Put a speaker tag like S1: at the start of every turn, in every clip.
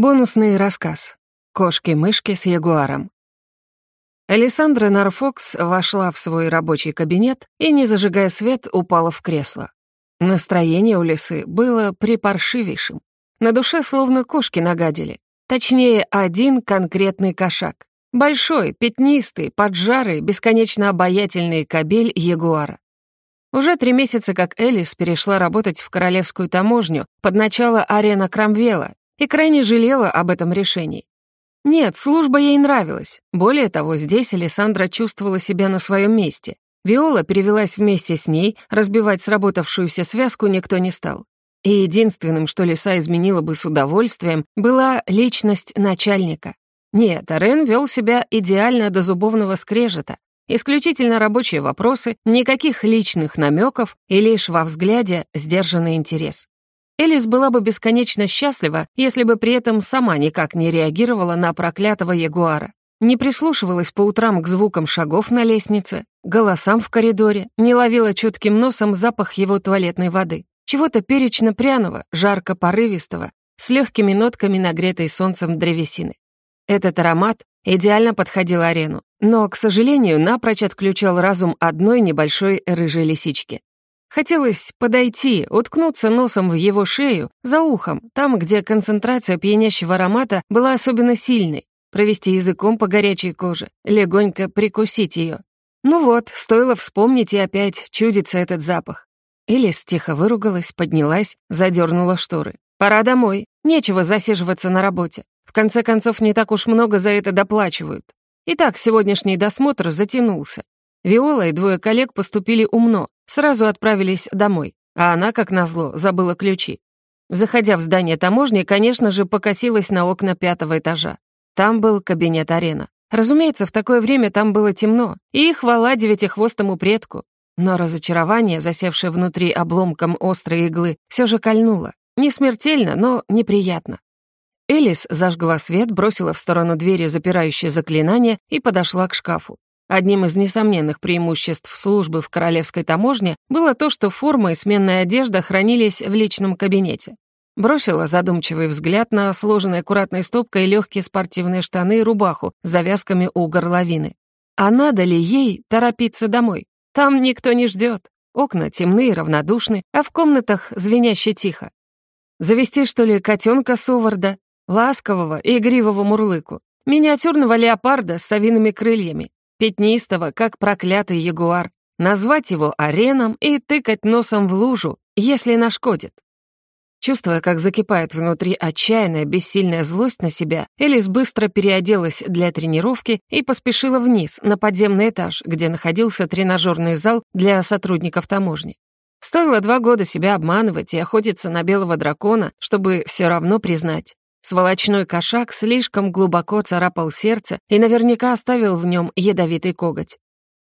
S1: Бонусный рассказ. Кошки-мышки с ягуаром. Александра Нарфокс вошла в свой рабочий кабинет и, не зажигая свет, упала в кресло. Настроение у лисы было припаршивейшим. На душе словно кошки нагадили. Точнее, один конкретный кошак. Большой, пятнистый, поджарый, бесконечно обаятельный кобель ягуара. Уже три месяца как Элис перешла работать в королевскую таможню под начало Арена Крамвела и крайне жалела об этом решении. Нет, служба ей нравилась. Более того, здесь Александра чувствовала себя на своем месте. Виола перевелась вместе с ней, разбивать сработавшуюся связку никто не стал. И единственным, что Лиса изменила бы с удовольствием, была личность начальника. Нет, Рен вел себя идеально до зубовного скрежета. Исключительно рабочие вопросы, никаких личных намеков и лишь во взгляде сдержанный интерес. Элис была бы бесконечно счастлива, если бы при этом сама никак не реагировала на проклятого ягуара. Не прислушивалась по утрам к звукам шагов на лестнице, голосам в коридоре, не ловила чутким носом запах его туалетной воды. Чего-то перечно-пряного, жарко-порывистого, с легкими нотками нагретой солнцем древесины. Этот аромат идеально подходил арену, но, к сожалению, напрочь отключал разум одной небольшой рыжей лисички. Хотелось подойти, уткнуться носом в его шею, за ухом, там, где концентрация пьянящего аромата была особенно сильной, провести языком по горячей коже, легонько прикусить ее. Ну вот, стоило вспомнить и опять чудится этот запах. Элис тихо выругалась, поднялась, задернула шторы. «Пора домой. Нечего засиживаться на работе. В конце концов, не так уж много за это доплачивают. Итак, сегодняшний досмотр затянулся. Виола и двое коллег поступили умно, сразу отправились домой, а она, как назло, забыла ключи. Заходя в здание таможни, конечно же, покосилась на окна пятого этажа. Там был кабинет арена. Разумеется, в такое время там было темно, и хвала девятихвостому предку. Но разочарование, засевшее внутри обломком острой иглы, все же кольнуло. Не смертельно, но неприятно. Элис зажгла свет, бросила в сторону двери запирающее заклинание и подошла к шкафу. Одним из несомненных преимуществ службы в королевской таможне было то, что форма и сменная одежда хранились в личном кабинете. Бросила задумчивый взгляд на сложенные аккуратной стопкой легкие спортивные штаны и рубаху с завязками у горловины. А надо ли ей торопиться домой? Там никто не ждет. Окна темные, равнодушны, а в комнатах звеняще тихо. Завести, что ли, котенка Суварда, ласкового и игривого мурлыку, миниатюрного леопарда с совиными крыльями, пятнистого, как проклятый ягуар, назвать его ареном и тыкать носом в лужу, если нашкодит. Чувствуя, как закипает внутри отчаянная, бессильная злость на себя, Элис быстро переоделась для тренировки и поспешила вниз, на подземный этаж, где находился тренажерный зал для сотрудников таможни. Стоило два года себя обманывать и охотиться на белого дракона, чтобы все равно признать. Сволочной кошак слишком глубоко царапал сердце и наверняка оставил в нем ядовитый коготь.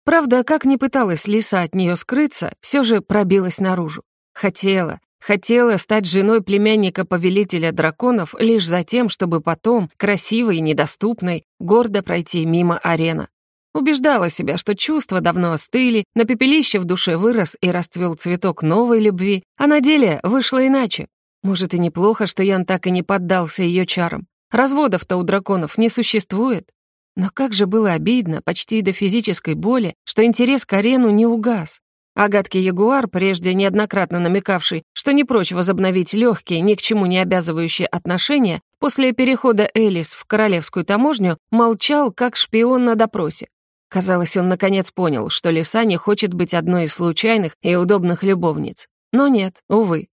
S1: Правда, как ни пыталась лиса от нее скрыться, все же пробилась наружу. Хотела, хотела стать женой племянника повелителя драконов лишь за тем, чтобы потом, красивой и недоступной, гордо пройти мимо арена. Убеждала себя, что чувства давно остыли, на пепелище в душе вырос и расцвел цветок новой любви, а на деле вышло иначе. Может, и неплохо, что Ян так и не поддался ее чарам. Разводов-то у драконов не существует. Но как же было обидно, почти до физической боли, что интерес к арену не угас. А гадкий ягуар, прежде неоднократно намекавший, что не прочь возобновить легкие, ни к чему не обязывающие отношения, после перехода Элис в королевскую таможню молчал, как шпион на допросе. Казалось, он наконец понял, что Лиса не хочет быть одной из случайных и удобных любовниц. Но нет, увы.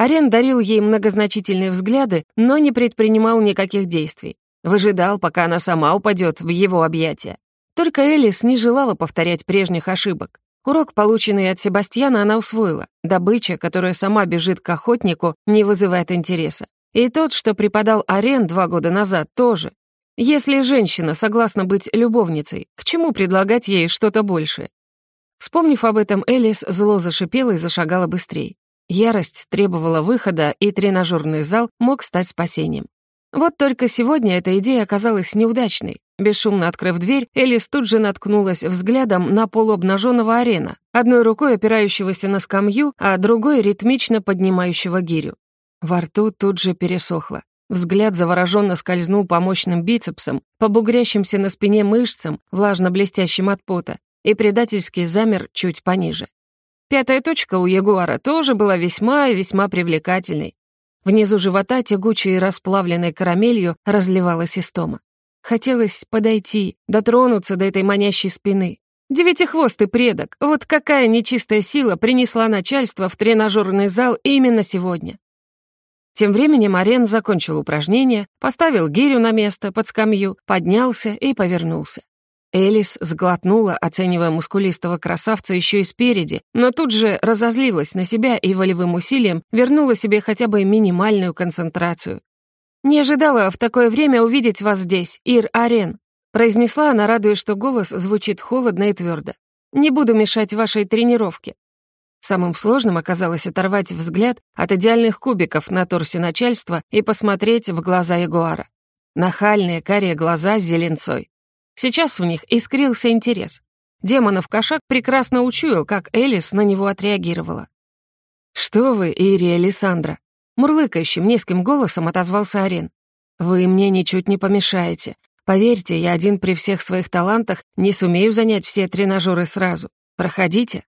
S1: Арен дарил ей многозначительные взгляды, но не предпринимал никаких действий. Выжидал, пока она сама упадет в его объятия. Только Элис не желала повторять прежних ошибок. Урок, полученный от Себастьяна, она усвоила. Добыча, которая сама бежит к охотнику, не вызывает интереса. И тот, что преподал Арен два года назад, тоже. Если женщина согласна быть любовницей, к чему предлагать ей что-то большее? Вспомнив об этом, Элис зло зашипела и зашагала быстрее. Ярость требовала выхода, и тренажерный зал мог стать спасением. Вот только сегодня эта идея оказалась неудачной. Бесшумно открыв дверь, Элис тут же наткнулась взглядом на полуобнаженного арена, одной рукой опирающегося на скамью, а другой ритмично поднимающего гирю. Во рту тут же пересохло. Взгляд завороженно скользнул по мощным бицепсам, по бугрящимся на спине мышцам, влажно-блестящим от пота, и предательски замер чуть пониже. Пятая точка у ягуара тоже была весьма и весьма привлекательной. Внизу живота тягучей расплавленной карамелью разливалась истома. Хотелось подойти, дотронуться до этой манящей спины. Девятихвостый предок, вот какая нечистая сила принесла начальство в тренажерный зал именно сегодня. Тем временем Арен закончил упражнение, поставил гирю на место под скамью, поднялся и повернулся. Элис сглотнула, оценивая мускулистого красавца еще и спереди, но тут же разозлилась на себя и волевым усилием вернула себе хотя бы минимальную концентрацию. «Не ожидала в такое время увидеть вас здесь, Ир Арен», произнесла она, радуясь, что голос звучит холодно и твердо. «Не буду мешать вашей тренировке». Самым сложным оказалось оторвать взгляд от идеальных кубиков на торсе начальства и посмотреть в глаза Ягуара. Нахальные карие глаза с зеленцой. Сейчас в них искрился интерес. Демонов кошак прекрасно учуял, как Элис на него отреагировала. «Что вы, Ири Александра?» Мурлыкающим низким голосом отозвался Арен. «Вы мне ничуть не помешаете. Поверьте, я один при всех своих талантах не сумею занять все тренажеры сразу. Проходите».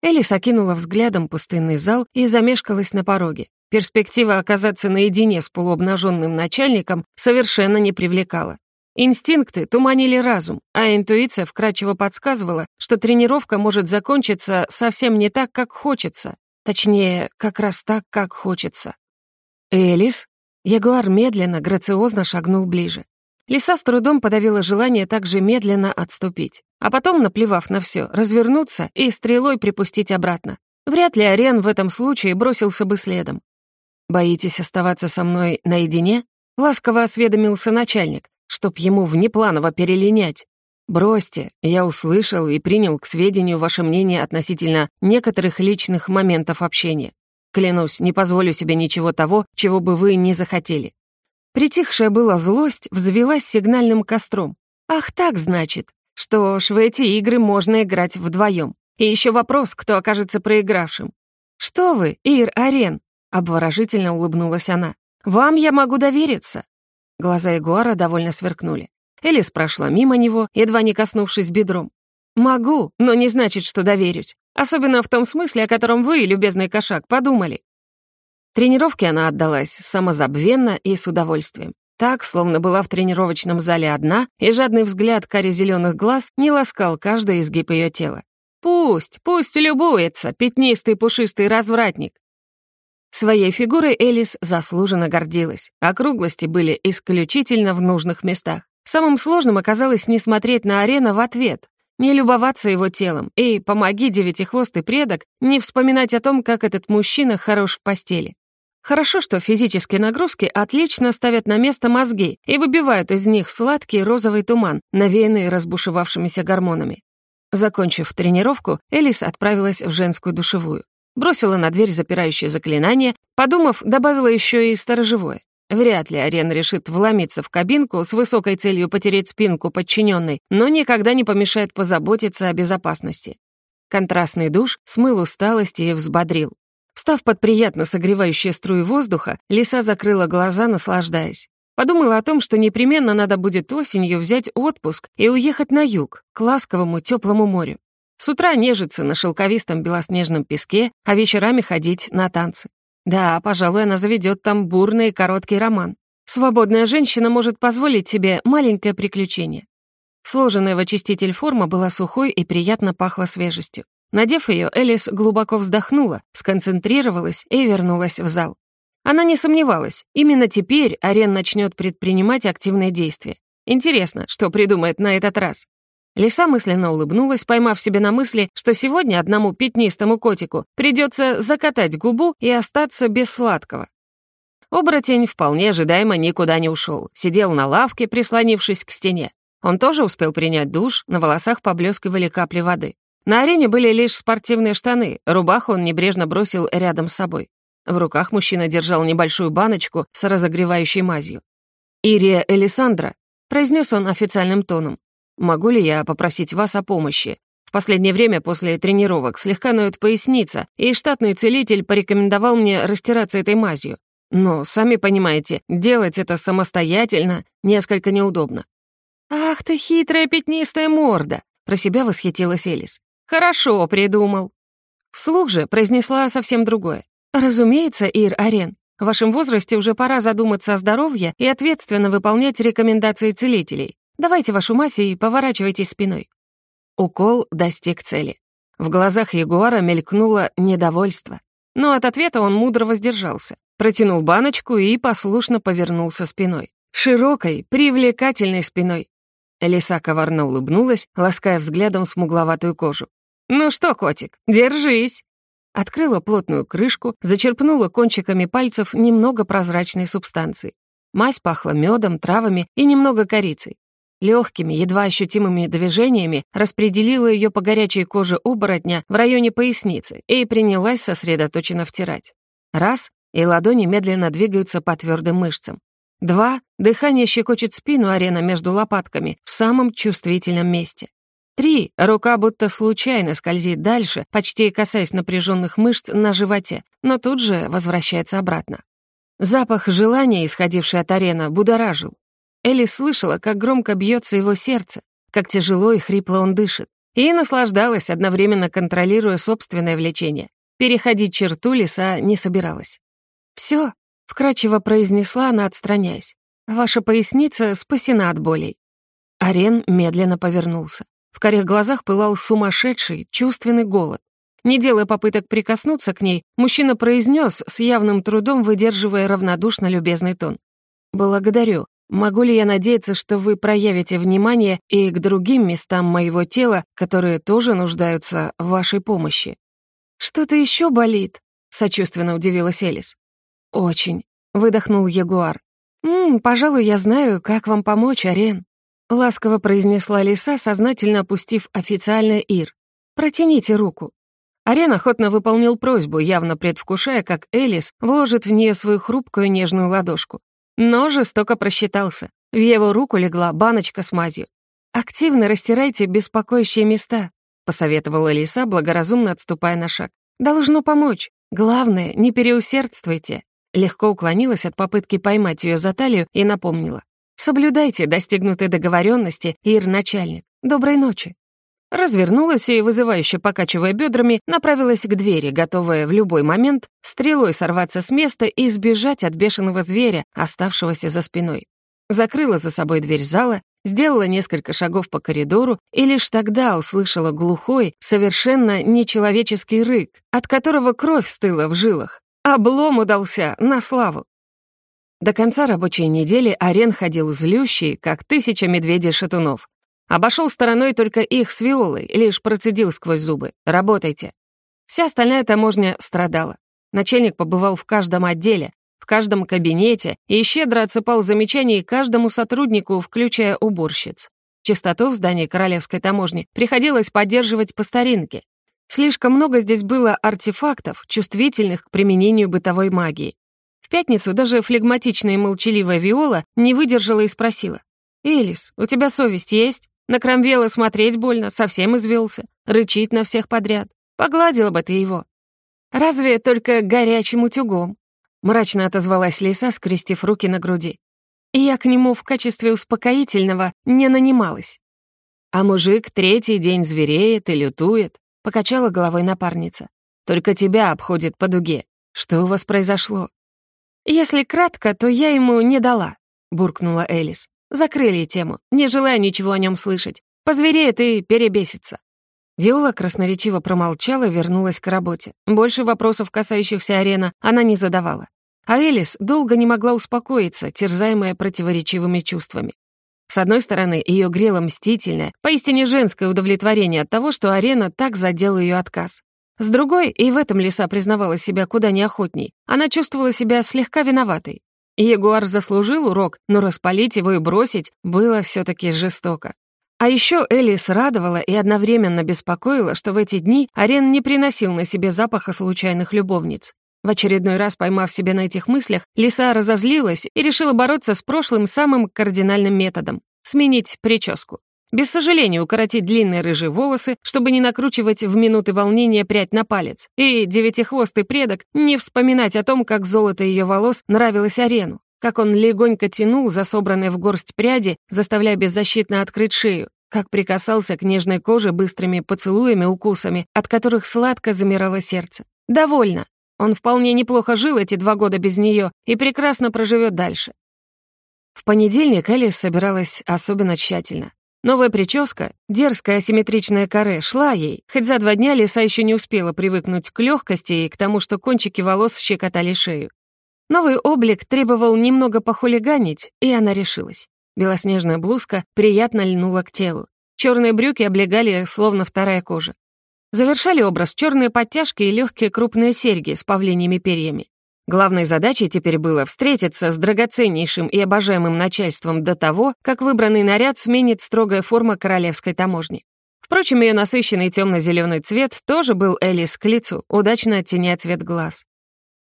S1: Элис окинула взглядом пустынный зал и замешкалась на пороге. Перспектива оказаться наедине с полуобнаженным начальником совершенно не привлекала. Инстинкты туманили разум, а интуиция вкрадчиво подсказывала, что тренировка может закончиться совсем не так, как хочется. Точнее, как раз так, как хочется. «Элис?» Ягуар медленно, грациозно шагнул ближе. Лиса с трудом подавила желание также медленно отступить, а потом, наплевав на все, развернуться и стрелой припустить обратно. Вряд ли Ариан в этом случае бросился бы следом. «Боитесь оставаться со мной наедине?» — ласково осведомился начальник, чтоб ему внепланово перелинять. Бросьте, я услышал и принял к сведению ваше мнение относительно некоторых личных моментов общения. Клянусь, не позволю себе ничего того, чего бы вы не захотели. Притихшая была злость взвелась сигнальным костром. Ах так, значит. Что ж, в эти игры можно играть вдвоем. И еще вопрос, кто окажется проигравшим. «Что вы, Ир Арен?» — обворожительно улыбнулась она. «Вам я могу довериться. Глаза Ягуара довольно сверкнули. Элис прошла мимо него, едва не коснувшись бедром. «Могу, но не значит, что доверюсь. Особенно в том смысле, о котором вы, любезный кошак, подумали». Тренировке она отдалась самозабвенно и с удовольствием. Так, словно была в тренировочном зале одна, и жадный взгляд кари зеленых глаз не ласкал каждый изгиб ее тела. «Пусть, пусть любуется, пятнистый пушистый развратник. Своей фигурой Элис заслуженно гордилась. Округлости были исключительно в нужных местах. Самым сложным оказалось не смотреть на арену в ответ, не любоваться его телом и, помоги девятихвостый предок, не вспоминать о том, как этот мужчина хорош в постели. Хорошо, что физические нагрузки отлично ставят на место мозги и выбивают из них сладкий розовый туман, навеянный разбушевавшимися гормонами. Закончив тренировку, Элис отправилась в женскую душевую. Бросила на дверь запирающее заклинание, подумав, добавила еще и сторожевое. Вряд ли Арен решит вломиться в кабинку с высокой целью потереть спинку подчиненной, но никогда не помешает позаботиться о безопасности. Контрастный душ смыл усталость и взбодрил. Встав под приятно согревающие струи воздуха, лиса закрыла глаза, наслаждаясь. Подумала о том, что непременно надо будет осенью взять отпуск и уехать на юг, к ласковому теплому морю. С утра нежиться на шелковистом белоснежном песке, а вечерами ходить на танцы. Да, пожалуй, она заведет там бурный и короткий роман. Свободная женщина может позволить себе маленькое приключение. Сложенная в очиститель форма была сухой и приятно пахла свежестью. Надев ее, Элис глубоко вздохнула, сконцентрировалась и вернулась в зал. Она не сомневалась, именно теперь Арен начнет предпринимать активные действия. Интересно, что придумает на этот раз. Лиса мысленно улыбнулась, поймав себе на мысли, что сегодня одному пятнистому котику придется закатать губу и остаться без сладкого. Оборотень вполне ожидаемо никуда не ушел, сидел на лавке, прислонившись к стене. Он тоже успел принять душ, на волосах поблескивали капли воды. На арене были лишь спортивные штаны, рубаху он небрежно бросил рядом с собой. В руках мужчина держал небольшую баночку с разогревающей мазью. «Ирия Элисандра», — произнес он официальным тоном, Могу ли я попросить вас о помощи? В последнее время после тренировок слегка ноет поясница, и штатный целитель порекомендовал мне растираться этой мазью. Но, сами понимаете, делать это самостоятельно несколько неудобно. «Ах ты хитрая пятнистая морда!» — про себя восхитилась Элис. «Хорошо придумал». Вслух же произнесла совсем другое. «Разумеется, Ир Арен, в вашем возрасте уже пора задуматься о здоровье и ответственно выполнять рекомендации целителей. Давайте вашу мазь и поворачивайтесь спиной». Укол достиг цели. В глазах Ягуара мелькнуло недовольство. Но от ответа он мудро воздержался. Протянул баночку и послушно повернулся спиной. Широкой, привлекательной спиной. Лиса коварно улыбнулась, лаская взглядом смугловатую кожу. «Ну что, котик, держись!» Открыла плотную крышку, зачерпнула кончиками пальцев немного прозрачной субстанции. Мазь пахла медом, травами и немного корицей. Легкими, едва ощутимыми движениями распределила ее по горячей коже оборотня в районе поясницы и принялась сосредоточенно втирать. Раз, и ладони медленно двигаются по твердым мышцам. Два, дыхание щекочет спину арена между лопатками в самом чувствительном месте. Три, рука будто случайно скользит дальше, почти касаясь напряженных мышц на животе, но тут же возвращается обратно. Запах желания, исходивший от арена, будоражил. Элли слышала, как громко бьется его сердце, как тяжело и хрипло он дышит, и наслаждалась, одновременно контролируя собственное влечение. Переходить черту лиса не собиралась. «Все», — вкрадчиво произнесла она, отстраняясь. «Ваша поясница спасена от болей». Арен медленно повернулся. В корих глазах пылал сумасшедший, чувственный голод. Не делая попыток прикоснуться к ней, мужчина произнес, с явным трудом выдерживая равнодушно любезный тон. «Благодарю. Могу ли я надеяться, что вы проявите внимание и к другим местам моего тела, которые тоже нуждаются в вашей помощи?» «Что-то еще болит?» — сочувственно удивилась Элис. «Очень», — выдохнул Ягуар. «Ммм, пожалуй, я знаю, как вам помочь, Арен», — ласково произнесла лиса, сознательно опустив официальное «Ир». «Протяните руку». Арен охотно выполнил просьбу, явно предвкушая, как Элис вложит в нее свою хрупкую нежную ладошку. Но жестоко просчитался. В его руку легла баночка с мазью. «Активно растирайте беспокоящие места», — посоветовала лиса, благоразумно отступая на шаг. «Должно помочь. Главное, не переусердствуйте». Легко уклонилась от попытки поймать ее за талию и напомнила. «Соблюдайте достигнутой договоренности, Ир-начальник. Доброй ночи». Развернулась и, вызывающе покачивая бедрами, направилась к двери, готовая в любой момент стрелой сорваться с места и сбежать от бешеного зверя, оставшегося за спиной. Закрыла за собой дверь зала, сделала несколько шагов по коридору и лишь тогда услышала глухой, совершенно нечеловеческий рык, от которого кровь стыла в жилах. Облом удался на славу. До конца рабочей недели Арен ходил злющий, как тысяча медведей-шатунов, Обошел стороной только их с Виолой, лишь процедил сквозь зубы. «Работайте». Вся остальная таможня страдала. Начальник побывал в каждом отделе, в каждом кабинете и щедро отсыпал замечаний каждому сотруднику, включая уборщиц. Чистоту в здании Королевской таможни приходилось поддерживать по старинке. Слишком много здесь было артефактов, чувствительных к применению бытовой магии. В пятницу даже флегматичная и молчаливая Виола не выдержала и спросила. «Элис, у тебя совесть есть?» На Крамвела смотреть больно, совсем извелся. Рычит на всех подряд. Погладила бы ты его. Разве только горячим утюгом? Мрачно отозвалась Лиса, скрестив руки на груди. И я к нему в качестве успокоительного не нанималась. А мужик третий день звереет и лютует, покачала головой напарница. Только тебя обходит по дуге. Что у вас произошло? Если кратко, то я ему не дала, буркнула Элис. Закрыли тему, не желая ничего о нем слышать. Позвереет и перебесится. Виола красноречиво промолчала и вернулась к работе. Больше вопросов, касающихся арена, она не задавала. А Элис долго не могла успокоиться, терзаемая противоречивыми чувствами. С одной стороны, ее грело мстительное, поистине женское удовлетворение от того, что арена так задел ее отказ. С другой, и в этом Лиса признавала себя куда неохотней, она чувствовала себя слегка виноватой. Ягуар заслужил урок, но распалить его и бросить было все таки жестоко. А еще Элис радовала и одновременно беспокоила, что в эти дни Арен не приносил на себе запаха случайных любовниц. В очередной раз поймав себя на этих мыслях, Лиса разозлилась и решила бороться с прошлым самым кардинальным методом — сменить прическу. Без сожаления укоротить длинные рыжие волосы, чтобы не накручивать в минуты волнения прядь на палец, и девятихвостый предок не вспоминать о том, как золото ее волос нравилось арену, как он легонько тянул за собранные в горсть пряди, заставляя беззащитно открыть шею, как прикасался к нежной коже быстрыми поцелуями, укусами, от которых сладко замирало сердце. Довольно. Он вполне неплохо жил эти два года без нее и прекрасно проживет дальше. В понедельник Элис собиралась особенно тщательно. Новая прическа, дерзкая асимметричная каре, шла ей, хоть за два дня Лиса еще не успела привыкнуть к легкости и к тому, что кончики волос щекотали шею. Новый облик требовал немного похулиганить, и она решилась. Белоснежная блузка приятно льнула к телу. Черные брюки облегали, словно вторая кожа. Завершали образ черные подтяжки и легкие крупные серьги с павлиньими перьями. Главной задачей теперь было встретиться с драгоценнейшим и обожаемым начальством до того, как выбранный наряд сменит строгая форма королевской таможни. Впрочем, ее насыщенный темно-зеленый цвет тоже был Элис к лицу, удачно оттеняя цвет глаз.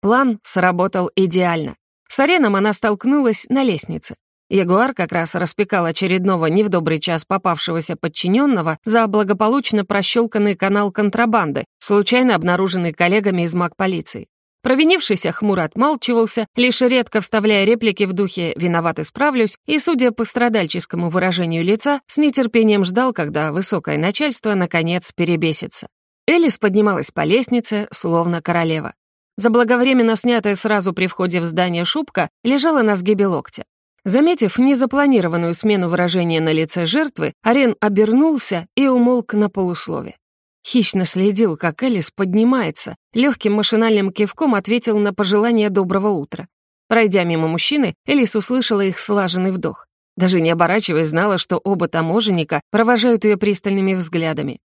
S1: План сработал идеально. С Ареном она столкнулась на лестнице. Ягуар как раз распекал очередного не в добрый час попавшегося подчиненного за благополучно прощелканный канал контрабанды, случайно обнаруженный коллегами из маг-полиции. Провинившийся хмуро отмалчивался, лишь редко вставляя реплики в духе «виноват справлюсь», и, судя по страдальческому выражению лица, с нетерпением ждал, когда высокое начальство, наконец, перебесится. Элис поднималась по лестнице, словно королева. Заблаговременно снятая сразу при входе в здание шубка лежала на сгибе локтя. Заметив незапланированную смену выражения на лице жертвы, Арен обернулся и умолк на полуслове. Хищно следил, как Элис поднимается, легким машинальным кивком ответил на пожелание доброго утра. Пройдя мимо мужчины, Элис услышала их слаженный вдох. Даже не оборачиваясь, знала, что оба таможенника провожают ее пристальными взглядами.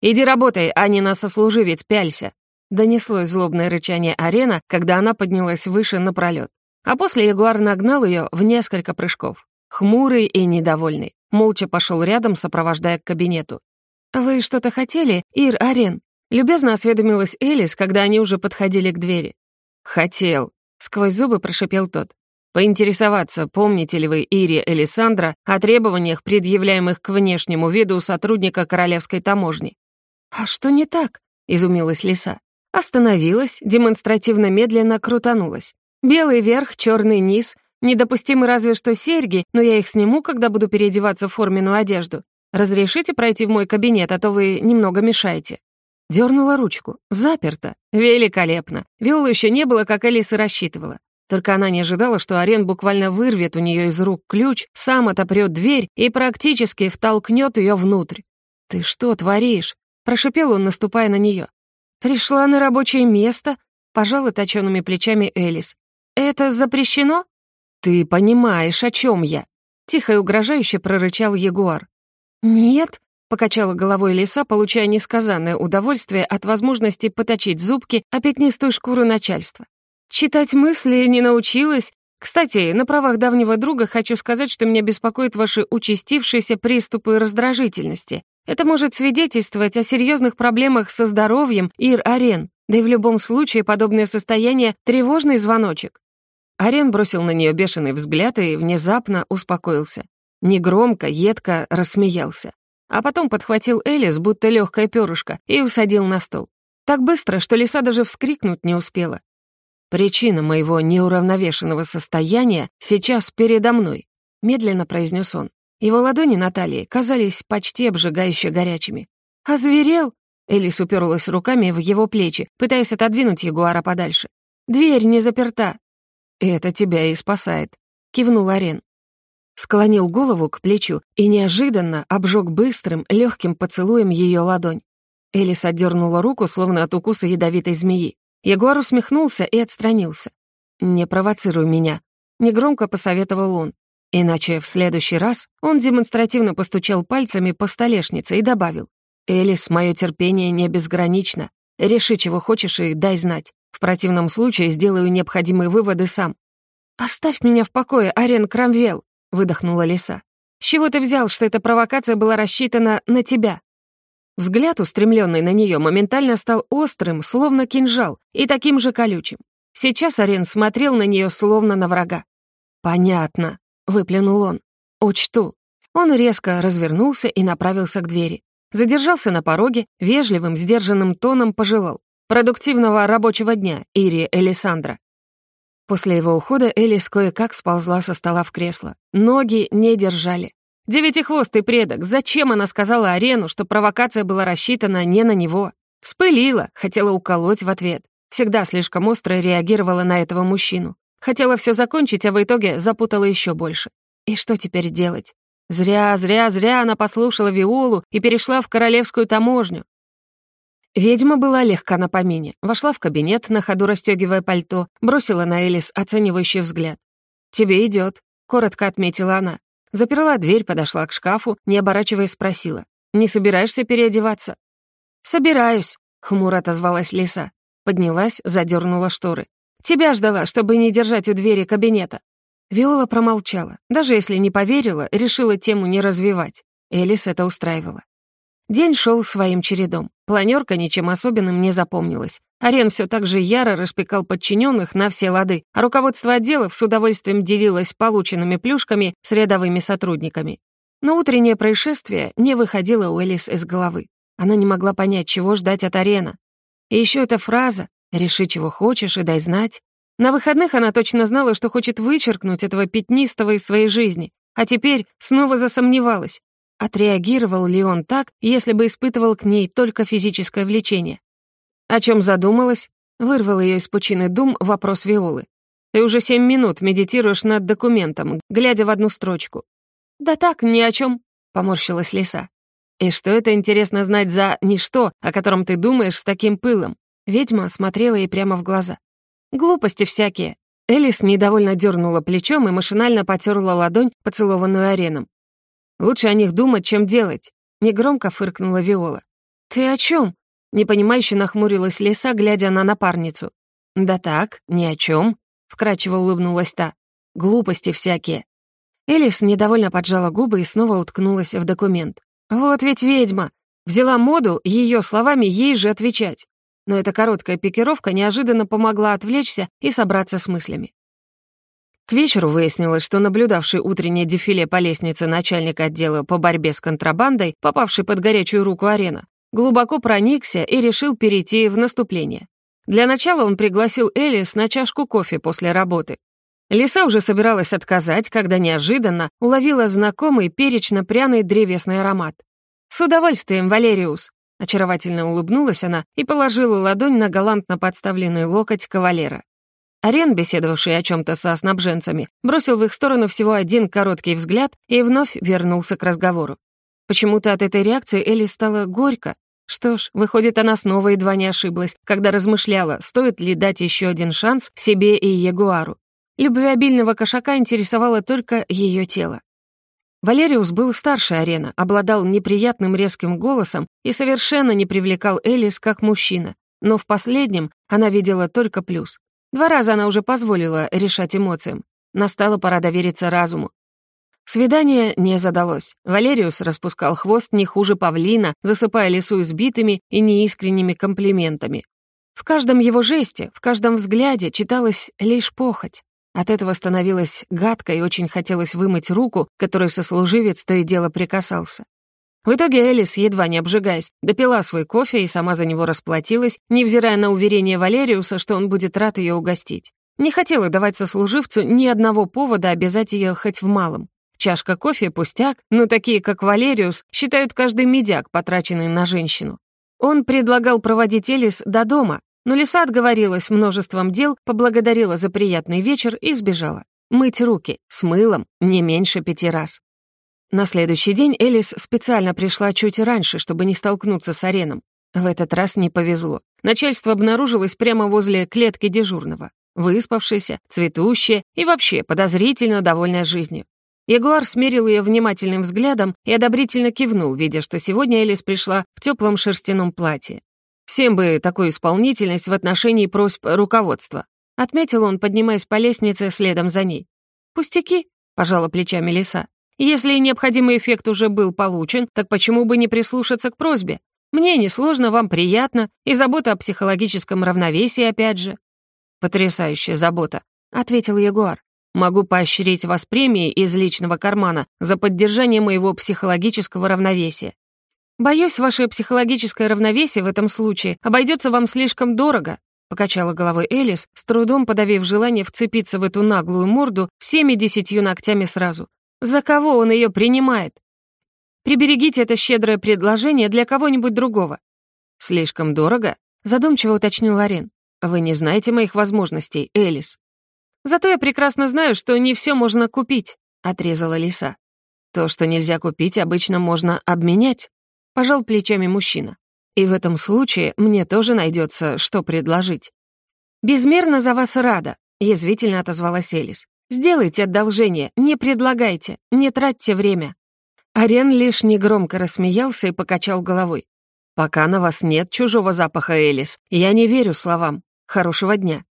S1: «Иди работай, а не на сослуживец пялься!» Донеслось злобное рычание арена, когда она поднялась выше напролёт. А после Ягуар нагнал ее в несколько прыжков. Хмурый и недовольный. Молча пошел рядом, сопровождая к кабинету. «Вы что-то хотели, Ир Арен?» Любезно осведомилась Элис, когда они уже подходили к двери. «Хотел», — сквозь зубы прошипел тот. «Поинтересоваться, помните ли вы Ире Элисандра о требованиях, предъявляемых к внешнему виду сотрудника королевской таможни?» «А что не так?» — изумилась Лиса. Остановилась, демонстративно медленно крутанулась. Белый верх, черный низ, недопустимы разве что серьги, но я их сниму, когда буду переодеваться в форменную одежду. «Разрешите пройти в мой кабинет, а то вы немного мешаете». Дёрнула ручку. Заперто. Великолепно. Виолы еще не было, как Алиса рассчитывала. Только она не ожидала, что Арен буквально вырвет у нее из рук ключ, сам отопрет дверь и практически втолкнет ее внутрь. «Ты что творишь?» — прошипел он, наступая на нее. «Пришла на рабочее место?» — пожала точёными плечами Элис. «Это запрещено?» «Ты понимаешь, о чем я?» — тихо и угрожающе прорычал Ягуар. «Нет», — покачала головой лиса, получая несказанное удовольствие от возможности поточить зубки о пятнистую шкуру начальства. «Читать мысли не научилась. Кстати, на правах давнего друга хочу сказать, что меня беспокоят ваши участившиеся приступы раздражительности. Это может свидетельствовать о серьезных проблемах со здоровьем Ир-Арен, да и в любом случае подобное состояние — тревожный звоночек». Арен бросил на нее бешеный взгляд и внезапно успокоился. Негромко, едко рассмеялся. А потом подхватил Элис, будто легкое перышко, и усадил на стол. Так быстро, что лиса даже вскрикнуть не успела. «Причина моего неуравновешенного состояния сейчас передо мной», — медленно произнес он. Его ладони на талии казались почти обжигающе горячими. «Озверел?» Элис уперлась руками в его плечи, пытаясь отодвинуть ягуара подальше. «Дверь не заперта». «Это тебя и спасает», — кивнул Арен склонил голову к плечу и неожиданно обжег быстрым, легким поцелуем ее ладонь. Элис отдернула руку, словно от укуса ядовитой змеи. Егор усмехнулся и отстранился. «Не провоцируй меня», — негромко посоветовал он. Иначе в следующий раз он демонстративно постучал пальцами по столешнице и добавил. «Элис, мое терпение не безгранично. Реши, чего хочешь, и дай знать. В противном случае сделаю необходимые выводы сам». «Оставь меня в покое, Арен Крамвел», — выдохнула лиса. «С чего ты взял, что эта провокация была рассчитана на тебя?» Взгляд, устремленный на нее, моментально стал острым, словно кинжал, и таким же колючим. Сейчас Арен смотрел на нее, словно на врага. «Понятно», — выплюнул он. «Учту». Он резко развернулся и направился к двери. Задержался на пороге, вежливым, сдержанным тоном пожелал. «Продуктивного рабочего дня, Ири Элисандра». После его ухода Элис кое-как сползла со стола в кресло. Ноги не держали. Девятихвостый предок, зачем она сказала Арену, что провокация была рассчитана не на него? Вспылила, хотела уколоть в ответ. Всегда слишком остро реагировала на этого мужчину. Хотела все закончить, а в итоге запутала еще больше. И что теперь делать? Зря, зря, зря она послушала Виолу и перешла в королевскую таможню. Ведьма была легка на помине. Вошла в кабинет, на ходу расстегивая пальто, бросила на Элис оценивающий взгляд. «Тебе идет, коротко отметила она. Заперла дверь, подошла к шкафу, не оборачиваясь, спросила. «Не собираешься переодеваться?» «Собираюсь», — хмуро отозвалась Лиса. Поднялась, задернула шторы. «Тебя ждала, чтобы не держать у двери кабинета». Виола промолчала. Даже если не поверила, решила тему не развивать. Элис это устраивала. День шел своим чередом. Планерка ничем особенным не запомнилась. Арен все так же яро распекал подчиненных на все лады, а руководство отделов с удовольствием делилось полученными плюшками с рядовыми сотрудниками. Но утреннее происшествие не выходило у Элис из головы. Она не могла понять, чего ждать от Арена. И еще эта фраза «реши, чего хочешь и дай знать». На выходных она точно знала, что хочет вычеркнуть этого пятнистого из своей жизни, а теперь снова засомневалась, Отреагировал ли он так, если бы испытывал к ней только физическое влечение? О чем задумалась? Вырвал ее из пучины дум вопрос Виолы. «Ты уже семь минут медитируешь над документом, глядя в одну строчку». «Да так, ни о чем», — поморщилась лиса. «И что это интересно знать за ничто, о котором ты думаешь с таким пылом?» Ведьма смотрела ей прямо в глаза. «Глупости всякие». Элис недовольно дернула плечом и машинально потерла ладонь, поцелованную ареном. Лучше о них думать, чем делать», — негромко фыркнула Виола. «Ты о чем? непонимающе нахмурилась Лиса, глядя на напарницу. «Да так, ни о чем, вкрадчиво улыбнулась та. «Глупости всякие». Элис недовольно поджала губы и снова уткнулась в документ. «Вот ведь ведьма! Взяла моду, ее словами ей же отвечать». Но эта короткая пикировка неожиданно помогла отвлечься и собраться с мыслями. К вечеру выяснилось, что наблюдавший утреннее дефиле по лестнице начальник отдела по борьбе с контрабандой, попавший под горячую руку арена, глубоко проникся и решил перейти в наступление. Для начала он пригласил Элис на чашку кофе после работы. Лиса уже собиралась отказать, когда неожиданно уловила знакомый перечно-пряный древесный аромат. «С удовольствием, Валериус!» Очаровательно улыбнулась она и положила ладонь на галантно подставленный локоть кавалера. Арен, беседовавший о чем то со снабженцами, бросил в их сторону всего один короткий взгляд и вновь вернулся к разговору. Почему-то от этой реакции Элли стало горько. Что ж, выходит, она снова едва не ошиблась, когда размышляла, стоит ли дать еще один шанс себе и Ягуару. Любвеобильного кошака интересовало только ее тело. Валериус был старше Арена, обладал неприятным резким голосом и совершенно не привлекал Элис как мужчина. Но в последнем она видела только плюс. Два раза она уже позволила решать эмоциям. Настала пора довериться разуму. Свидание не задалось. Валериус распускал хвост не хуже павлина, засыпая лесу избитыми и неискренними комплиментами. В каждом его жесте, в каждом взгляде читалась лишь похоть. От этого становилось гадко и очень хотелось вымыть руку, которой сослуживец то и дело прикасался. В итоге Элис, едва не обжигаясь, допила свой кофе и сама за него расплатилась, невзирая на уверение Валериуса, что он будет рад ее угостить. Не хотела давать сослуживцу ни одного повода обязать ее хоть в малом. Чашка кофе — пустяк, но такие, как Валериус, считают каждый медяк, потраченный на женщину. Он предлагал проводить Элис до дома, но Лиса отговорилась множеством дел, поблагодарила за приятный вечер и сбежала. Мыть руки с мылом не меньше пяти раз. На следующий день Элис специально пришла чуть раньше, чтобы не столкнуться с Ареном. В этот раз не повезло. Начальство обнаружилось прямо возле клетки дежурного. Выспавшаяся, цветущая и вообще подозрительно довольная жизнью. Ягуар смерил ее внимательным взглядом и одобрительно кивнул, видя, что сегодня Элис пришла в теплом шерстяном платье. Всем бы такую исполнительность в отношении просьб руководства. Отметил он, поднимаясь по лестнице следом за ней. «Пустяки», — пожала плечами лиса. Если необходимый эффект уже был получен, так почему бы не прислушаться к просьбе? Мне несложно, вам приятно, и забота о психологическом равновесии опять же». «Потрясающая забота», — ответил Ягуар. Могу поощрить вас премией из личного кармана за поддержание моего психологического равновесия. Боюсь, ваше психологическое равновесие в этом случае обойдется вам слишком дорого, покачала головой Элис, с трудом подавив желание вцепиться в эту наглую морду всеми десятью ногтями сразу. За кого он ее принимает? Приберегите это щедрое предложение для кого-нибудь другого. Слишком дорого? Задумчиво уточнил Ларен. Вы не знаете моих возможностей, Элис. Зато я прекрасно знаю, что не все можно купить, отрезала Лиса. То, что нельзя купить, обычно можно обменять, пожал плечами мужчина. И в этом случае мне тоже найдется, что предложить. «Безмерно за вас рада», — язвительно отозвалась Элис. «Сделайте одолжение, не предлагайте, не тратьте время». Арен лишь негромко рассмеялся и покачал головой. «Пока на вас нет чужого запаха, Элис, я не верю словам. Хорошего дня».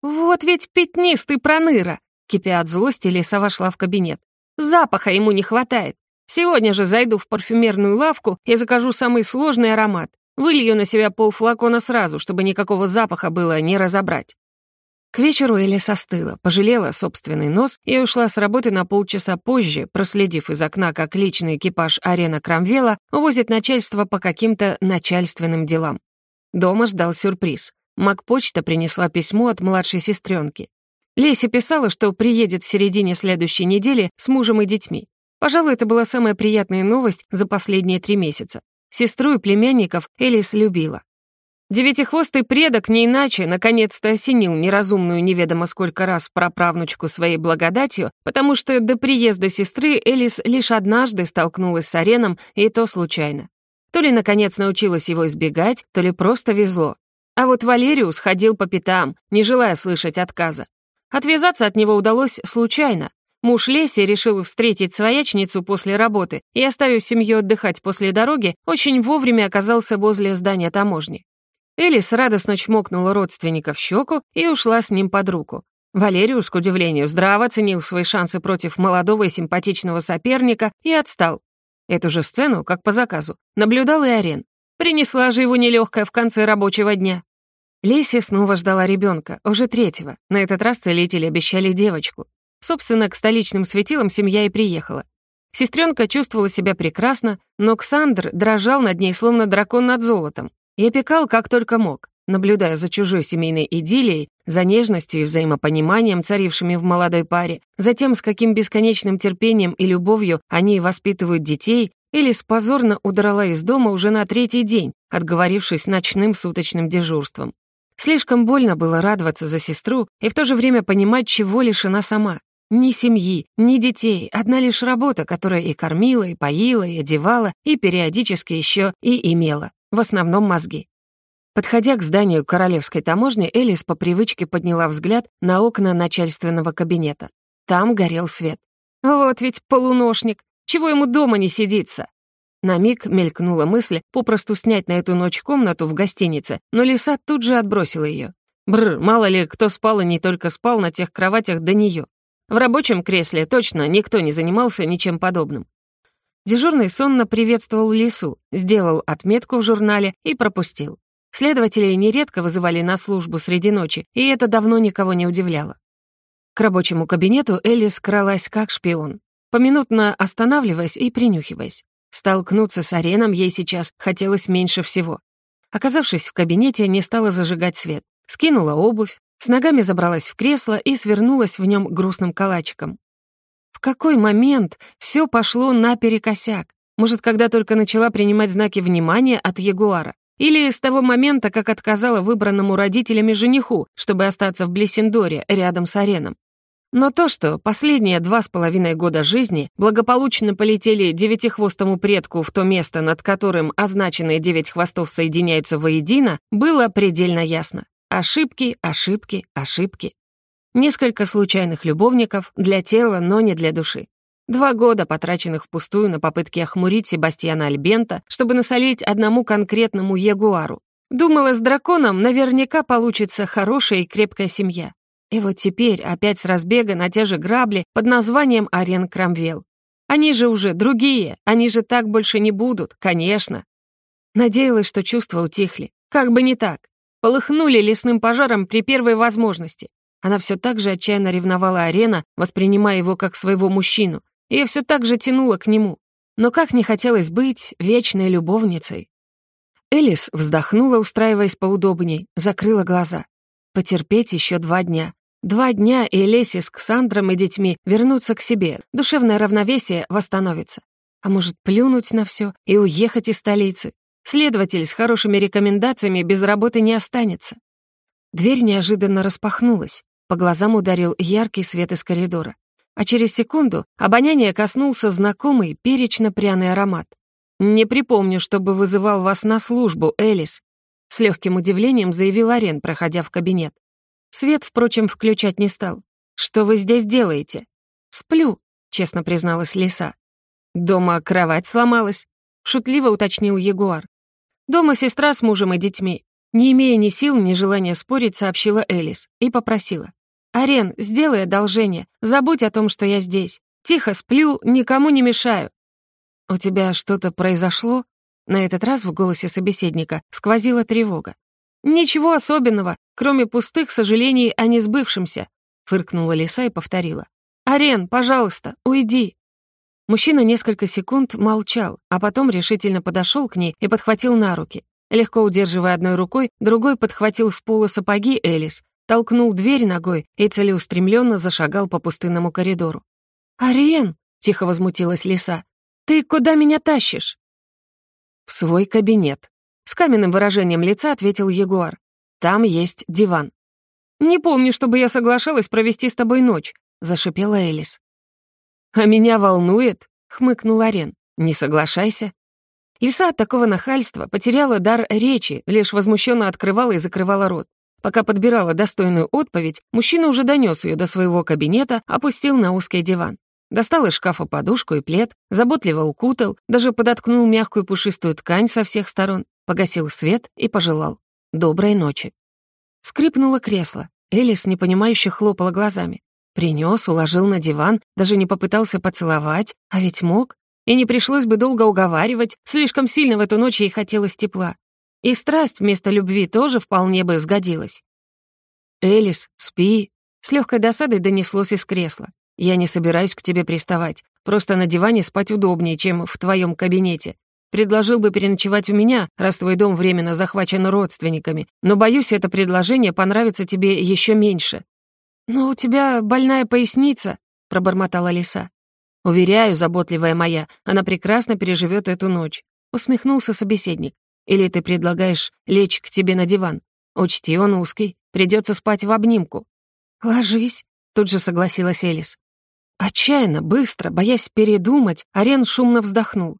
S1: «Вот ведь пятнистый проныра!» Кипя от злости, Лиса вошла в кабинет. «Запаха ему не хватает. Сегодня же зайду в парфюмерную лавку и закажу самый сложный аромат. Вылью на себя полфлакона сразу, чтобы никакого запаха было не разобрать». К вечеру Элис остыла, пожалела собственный нос и ушла с работы на полчаса позже, проследив из окна, как личный экипаж арена Крамвела увозит начальство по каким-то начальственным делам. Дома ждал сюрприз. Макпочта принесла письмо от младшей сестренки. Леся писала, что приедет в середине следующей недели с мужем и детьми. Пожалуй, это была самая приятная новость за последние три месяца. Сестру и племянников Элис любила. Девятихвостый предок не иначе наконец-то осенил неразумную неведомо сколько раз праправнучку своей благодатью, потому что до приезда сестры Элис лишь однажды столкнулась с Ареном, и то случайно. То ли наконец научилась его избегать, то ли просто везло. А вот Валериус ходил по пятам, не желая слышать отказа. Отвязаться от него удалось случайно. Муж Леси решил встретить своячницу после работы и, оставив семью отдыхать после дороги, очень вовремя оказался возле здания таможни. Элис радостно чмокнула родственника в щеку и ушла с ним под руку. Валериус, к удивлению, здраво оценил свои шансы против молодого и симпатичного соперника и отстал. Эту же сцену, как по заказу, наблюдал и Арен. Принесла же его нелегкая в конце рабочего дня. Леся снова ждала ребенка, уже третьего. На этот раз целители обещали девочку. Собственно, к столичным светилам семья и приехала. Сестренка чувствовала себя прекрасно, но Ксандр дрожал над ней, словно дракон над золотом. И опекал как только мог, наблюдая за чужой семейной идиллией, за нежностью и взаимопониманием, царившими в молодой паре, за тем, с каким бесконечным терпением и любовью они воспитывают детей, Элис позорно удрала из дома уже на третий день, отговорившись ночным суточным дежурством. Слишком больно было радоваться за сестру и в то же время понимать, чего лишена сама. Ни семьи, ни детей, одна лишь работа, которая и кормила, и поила, и одевала, и периодически еще и имела в основном мозги. Подходя к зданию королевской таможни, Элис по привычке подняла взгляд на окна начальственного кабинета. Там горел свет. «Вот ведь полуношник! Чего ему дома не сидится?» На миг мелькнула мысль попросту снять на эту ночь комнату в гостинице, но Лиса тут же отбросила ее. Бррр, мало ли, кто спал и не только спал на тех кроватях до нее. В рабочем кресле точно никто не занимался ничем подобным. Дежурный сонно приветствовал Лису, сделал отметку в журнале и пропустил. Следователей нередко вызывали на службу среди ночи, и это давно никого не удивляло. К рабочему кабинету Элис кралась как шпион, поминутно останавливаясь и принюхиваясь. Столкнуться с ареном ей сейчас хотелось меньше всего. Оказавшись в кабинете, не стала зажигать свет. Скинула обувь, с ногами забралась в кресло и свернулась в нем грустным калачиком. Какой момент все пошло наперекосяк? Может, когда только начала принимать знаки внимания от Ягуара? Или с того момента, как отказала выбранному родителями жениху, чтобы остаться в Блессендоре рядом с ареном? Но то, что последние два с половиной года жизни благополучно полетели девятихвостому предку в то место, над которым означенные девять хвостов соединяются воедино, было предельно ясно. Ошибки, ошибки, ошибки. Несколько случайных любовников для тела, но не для души. Два года, потраченных впустую на попытки охмурить Себастьяна Альбента, чтобы насолить одному конкретному ягуару. Думала, с драконом наверняка получится хорошая и крепкая семья. И вот теперь опять с разбега на те же грабли под названием Арен Крамвел. Они же уже другие, они же так больше не будут, конечно. Надеялась, что чувства утихли. Как бы не так. Полыхнули лесным пожаром при первой возможности. Она все так же отчаянно ревновала Арена, воспринимая его как своего мужчину. Ее все так же тянуло к нему. Но как не хотелось быть вечной любовницей. Элис вздохнула, устраиваясь поудобней, закрыла глаза. Потерпеть еще два дня. Два дня, и Леси с Ксандром и детьми вернутся к себе, душевное равновесие восстановится. А может, плюнуть на все и уехать из столицы? Следователь с хорошими рекомендациями без работы не останется. Дверь неожиданно распахнулась. По глазам ударил яркий свет из коридора. А через секунду обоняние коснулся знакомый перечно-пряный аромат. «Не припомню, чтобы вызывал вас на службу, Элис», с легким удивлением заявил Арен, проходя в кабинет. Свет, впрочем, включать не стал. «Что вы здесь делаете?» «Сплю», — честно призналась Лиса. «Дома кровать сломалась», — шутливо уточнил Ягуар. «Дома сестра с мужем и детьми». Не имея ни сил, ни желания спорить, сообщила Элис и попросила. «Арен, сделай одолжение, забудь о том, что я здесь. Тихо сплю, никому не мешаю». «У тебя что-то произошло?» На этот раз в голосе собеседника сквозила тревога. «Ничего особенного, кроме пустых сожалений о несбывшемся», — фыркнула лиса и повторила. «Арен, пожалуйста, уйди». Мужчина несколько секунд молчал, а потом решительно подошел к ней и подхватил на руки. Легко удерживая одной рукой, другой подхватил с пола сапоги Элис, толкнул дверь ногой и целеустремленно зашагал по пустынному коридору. «Ариен!» — тихо возмутилась лиса. «Ты куда меня тащишь?» «В свой кабинет», с каменным выражением лица ответил Ягуар. «Там есть диван». «Не помню, чтобы я соглашалась провести с тобой ночь», — зашипела Элис. «А меня волнует», — хмыкнул Арен. «Не соглашайся». Лиса от такого нахальства потеряла дар речи, лишь возмущенно открывала и закрывала рот. Пока подбирала достойную отповедь, мужчина уже донес ее до своего кабинета, опустил на узкий диван. Достал из шкафа подушку и плед, заботливо укутал, даже подоткнул мягкую пушистую ткань со всех сторон погасил свет и пожелал «доброй ночи». Скрипнуло кресло. Элис непонимающе хлопала глазами. Принес, уложил на диван, даже не попытался поцеловать, а ведь мог. И не пришлось бы долго уговаривать, слишком сильно в эту ночь ей хотелось тепла. И страсть вместо любви тоже вполне бы сгодилась. «Элис, спи!» С легкой досадой донеслось из кресла. «Я не собираюсь к тебе приставать. Просто на диване спать удобнее, чем в твоем кабинете. Предложил бы переночевать у меня, раз твой дом временно захвачен родственниками, но, боюсь, это предложение понравится тебе еще меньше». «Но у тебя больная поясница», — пробормотала лиса. «Уверяю, заботливая моя, она прекрасно переживет эту ночь», — усмехнулся собеседник. «Или ты предлагаешь лечь к тебе на диван? Учти, он узкий, придется спать в обнимку». «Ложись», — тут же согласилась Элис. Отчаянно, быстро, боясь передумать, Арен шумно вздохнул.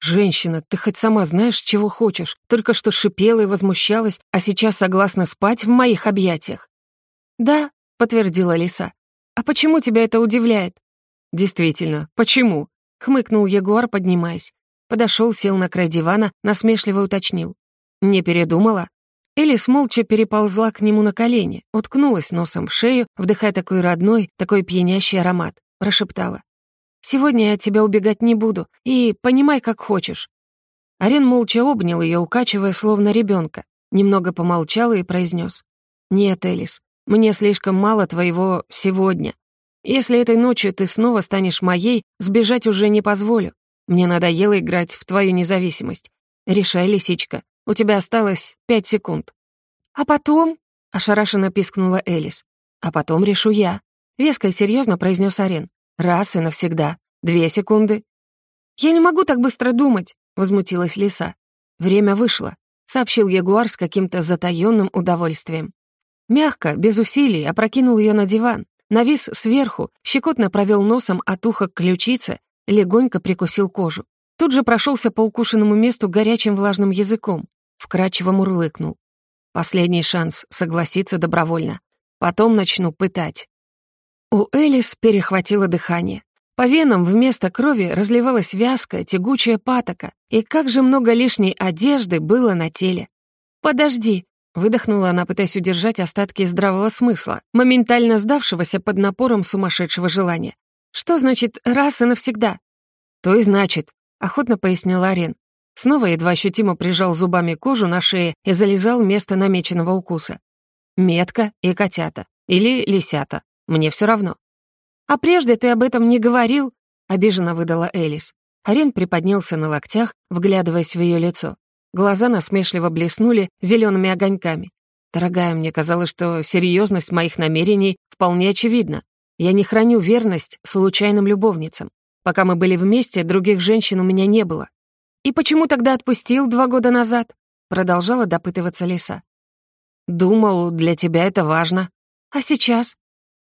S1: «Женщина, ты хоть сама знаешь, чего хочешь. Только что шипела и возмущалась, а сейчас согласна спать в моих объятиях». «Да», — подтвердила Лиса. «А почему тебя это удивляет?» «Действительно, почему?» — хмыкнул Ягуар, поднимаясь. Подошел, сел на край дивана, насмешливо уточнил. «Не передумала?» Элис молча переползла к нему на колени, уткнулась носом в шею, вдыхая такой родной, такой пьянящий аромат. Прошептала. Сегодня я от тебя убегать не буду, и понимай, как хочешь». Арен молча обнял ее, укачивая, словно ребенка, немного помолчал и произнес: «Нет, Элис, мне слишком мало твоего сегодня. Если этой ночью ты снова станешь моей, сбежать уже не позволю. Мне надоело играть в твою независимость. Решай, лисичка, у тебя осталось пять секунд». «А потом?» — ошарашенно пискнула Элис. «А потом решу я», — веско и серьезно произнес Арен. Раз и навсегда. Две секунды. «Я не могу так быстро думать», — возмутилась лиса. «Время вышло», — сообщил Ягуар с каким-то затаённым удовольствием. Мягко, без усилий, опрокинул ее на диван, навис сверху, щекотно провел носом от уха к ключице, легонько прикусил кожу. Тут же прошелся по укушенному месту горячим влажным языком, вкрадчиво мурлыкнул. Последний шанс согласиться добровольно. Потом начну пытать. У Элис перехватило дыхание. По венам вместо крови разливалась вязкая, тягучая патока, и как же много лишней одежды было на теле. «Подожди», — выдохнула она, пытаясь удержать остатки здравого смысла, моментально сдавшегося под напором сумасшедшего желания. «Что значит «раз и навсегда»?» «То и значит», — охотно пояснил Арен. Снова едва ощутимо прижал зубами кожу на шее и залезал место намеченного укуса. Метка и котята. Или лисята. Мне все равно». «А прежде ты об этом не говорил?» — обиженно выдала Элис. Арен приподнялся на локтях, вглядываясь в ее лицо. Глаза насмешливо блеснули зелеными огоньками. «Дорогая, мне казалось, что серьезность моих намерений вполне очевидна. Я не храню верность случайным любовницам. Пока мы были вместе, других женщин у меня не было. И почему тогда отпустил два года назад?» Продолжала допытываться Лиса. «Думал, для тебя это важно. А сейчас?»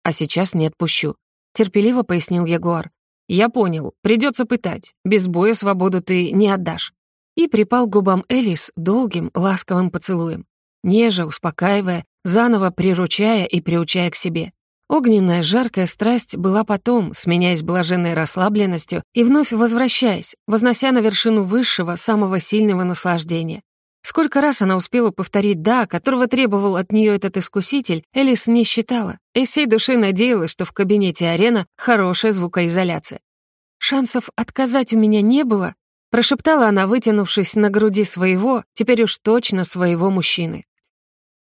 S1: «А сейчас не отпущу», — терпеливо пояснил Ягуар. «Я понял, придется пытать. Без боя свободу ты не отдашь». И припал к губам Элис долгим, ласковым поцелуем, нежа, успокаивая, заново приручая и приучая к себе. Огненная жаркая страсть была потом, сменяясь блаженной расслабленностью и вновь возвращаясь, вознося на вершину высшего, самого сильного наслаждения. Сколько раз она успела повторить «да», которого требовал от нее этот искуситель, Элис не считала, и всей душой надеялась, что в кабинете арена хорошая звукоизоляция. «Шансов отказать у меня не было», прошептала она, вытянувшись на груди своего, теперь уж точно своего мужчины.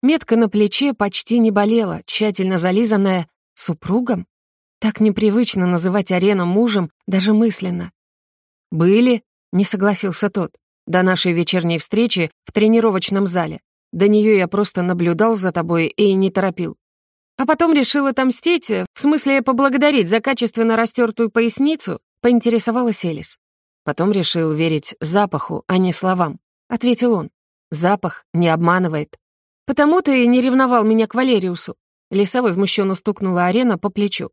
S1: Метка на плече почти не болела, тщательно зализанная супругом. Так непривычно называть арену мужем, даже мысленно. «Были?» — не согласился тот. «До нашей вечерней встречи в тренировочном зале. До нее я просто наблюдал за тобой и не торопил. А потом решил отомстить, в смысле поблагодарить за качественно растертую поясницу, поинтересовалась Элис. Потом решил верить запаху, а не словам, ответил он. Запах не обманывает. «Потому ты не ревновал меня к Валериусу». Лиса возмущенно стукнула Арена по плечу.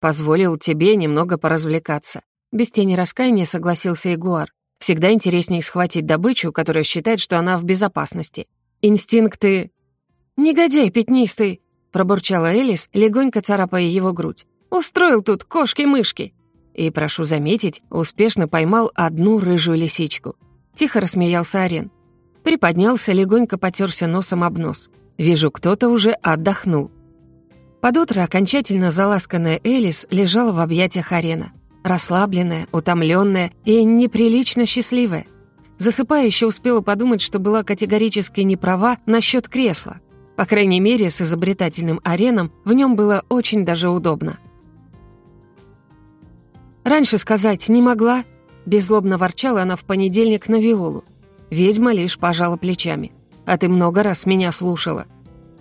S1: «Позволил тебе немного поразвлекаться». Без тени раскаяния согласился Ягуар. «Всегда интереснее схватить добычу, которая считает, что она в безопасности. Инстинкты...» «Негодяй пятнистый!» — пробурчала Элис, легонько царапая его грудь. «Устроил тут кошки-мышки!» И, прошу заметить, успешно поймал одну рыжую лисичку. Тихо рассмеялся Арен. Приподнялся, легонько потерся носом об нос. Вижу, кто-то уже отдохнул. Под утро окончательно заласканная Элис лежала в объятиях арена. Расслабленная, утомленная и неприлично счастливая. Засыпая, еще успела подумать, что была категорически не права насчет кресла. По крайней мере, с изобретательным ареном в нем было очень даже удобно. «Раньше сказать не могла», — беззлобно ворчала она в понедельник на Виолу. Ведьма лишь пожала плечами. «А ты много раз меня слушала».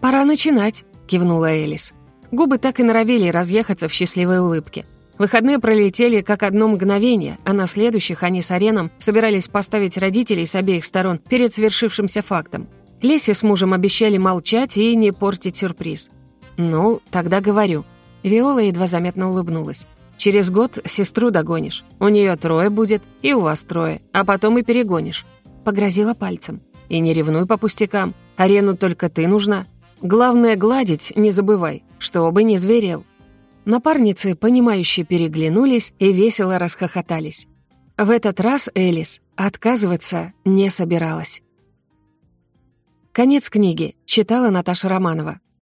S1: «Пора начинать», — кивнула Элис. Губы так и норовили разъехаться в счастливой улыбке. Выходные пролетели как одно мгновение, а на следующих они с Ареном собирались поставить родителей с обеих сторон перед свершившимся фактом. Леся с мужем обещали молчать и не портить сюрприз. «Ну, тогда говорю». Виола едва заметно улыбнулась. «Через год сестру догонишь. У нее трое будет, и у вас трое, а потом и перегонишь погрозила пальцем. «И не ревнуй по пустякам. Арену только ты нужна. Главное, гладить не забывай, чтобы не зверел». Напарницы, понимающе переглянулись и весело расхохотались. В этот раз Элис отказываться не собиралась. Конец книги. Читала Наташа Романова.